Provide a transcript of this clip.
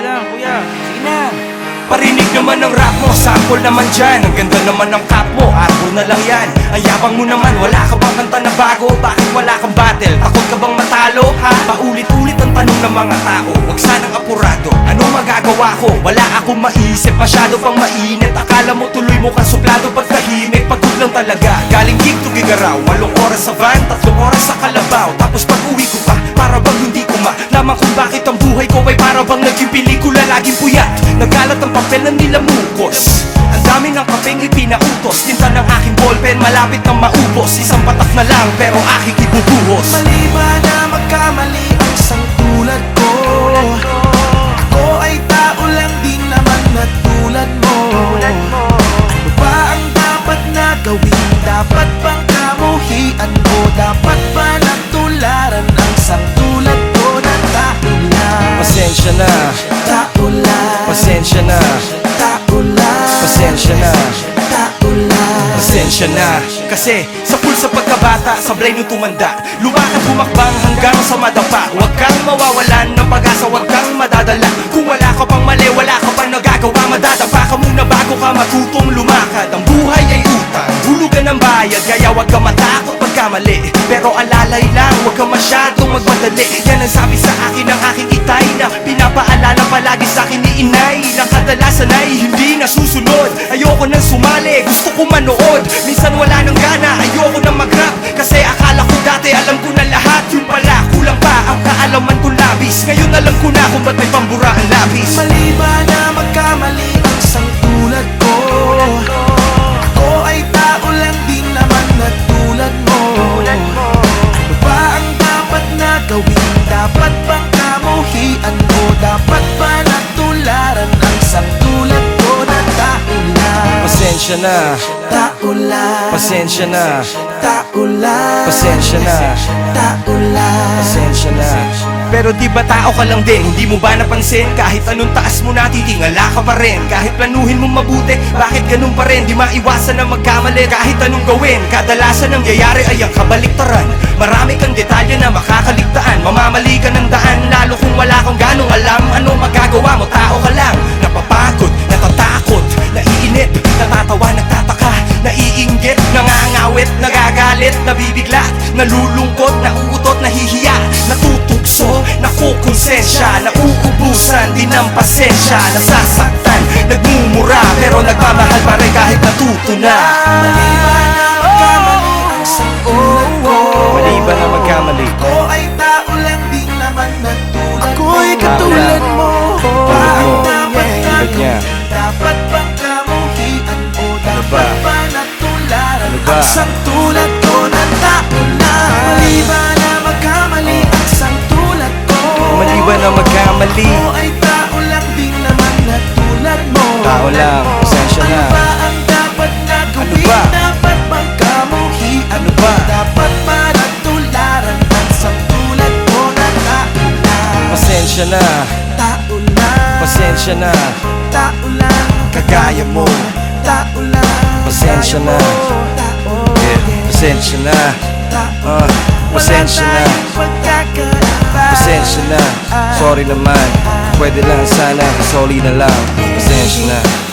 lang, kuya. Sige na. Parinig naman ng rap mo, sample naman dyan Ang ganda naman ng cap mo, arbor na lang yan Ang yabang mo naman, wala ka bang kanta na bago? Bakit wala kang battle? Takot ka bang matalo? Ha? Paulit-ulit ang tanong ng mga tao Huwag sanang apurado, anong magagawa ko? Wala akong maisip, masyado pang mainit Akala mo tuloy mo kang suplado pag tahimik Pagod lang talaga, galing gig to gigaraw Walong oras sa van, Laging puyat, nagkalat ang papel na nilamukos Ang dami ng kapeng ipinautos Tinta ng aking ballpen, malapit nang maubos. Isang patak na lang, pero aking ibubuhos. Mali ba na magkamali ang isang tulad ko? Pasensya na. Pasensya na. Kasi sa pool sa pagkabata Sablay nung tumanda Lumakad humakbang hanggang sa madapa. Huwag kang mawawalan ng pag-asa Huwag kang madadala. Kung wala ka pang mali Wala ka pang nagagawa Madadapa ka muna bago ka matutong lumakad. Ang buhay ay utang. Hulugan ng bayad Kaya huwag ka matakot pagkamali Pero alalay lang Huwag ka masyadong magmadali. Yan ang sabi sa akin ng aking itay Na pinapaalala palagi sa akin ni inay Na kadalasan ay hindi nasusunod. Ayoko nang sumali Gusto ko manood. Minsan wala nang gana Ayoko nang mag-rap. Kasi akala ko dati alam ko na lahat Yung pala. Kulang pa ang kaalaman ko labis. Ngayon alam ko na kung ba't may pambura ang labis. Mali Pasensya na. Tao lang Pasensya na. Tao lang Pasensya na. Tao lang Pasensya na. Pero di ba tao ka lang din? Hindi mo ba napansin? Kahit anong taas mo na titingala ka pa rin. Kahit planuhin mo mabuti, bakit ganun pa rin? Di maiwasan na magkamali. Kahit anong gawin Kadalasan ang yayari ay ang kabaliktaran. Marami kang detalye na makakaligtaan. Mamamali ka ng daan Lalo kung wala kang ganong alam. Ano magagawa mo? Tao ka lang nangangawit, nagagalit Nabibigla, nalulungkot, nauutot, nahihiya Natutugso, nakukonsensya Nauubusan din ng pasensya Nasasaktan, nagmumura Pero nagmamahal pa rin kahit natuto na Mali ba na magkamali ang tulad ko? Mali ba na Tao lang, pasensya na. Ano ba ang dapat na gawin? ba? Dapat bang kamuhian Ano ba? Dapat ba natularan ang isang tulad ko na tao lang Pasensya na, Tao lang pasensya na. Tao lang. Kagaya mo. Tao lang. Pasensya na. Tao Yeah, pasensya na. Tao Ah, pasensya na. Pasensya na, sorry naman. Pwede lang sana, sorry na lang Pasensya na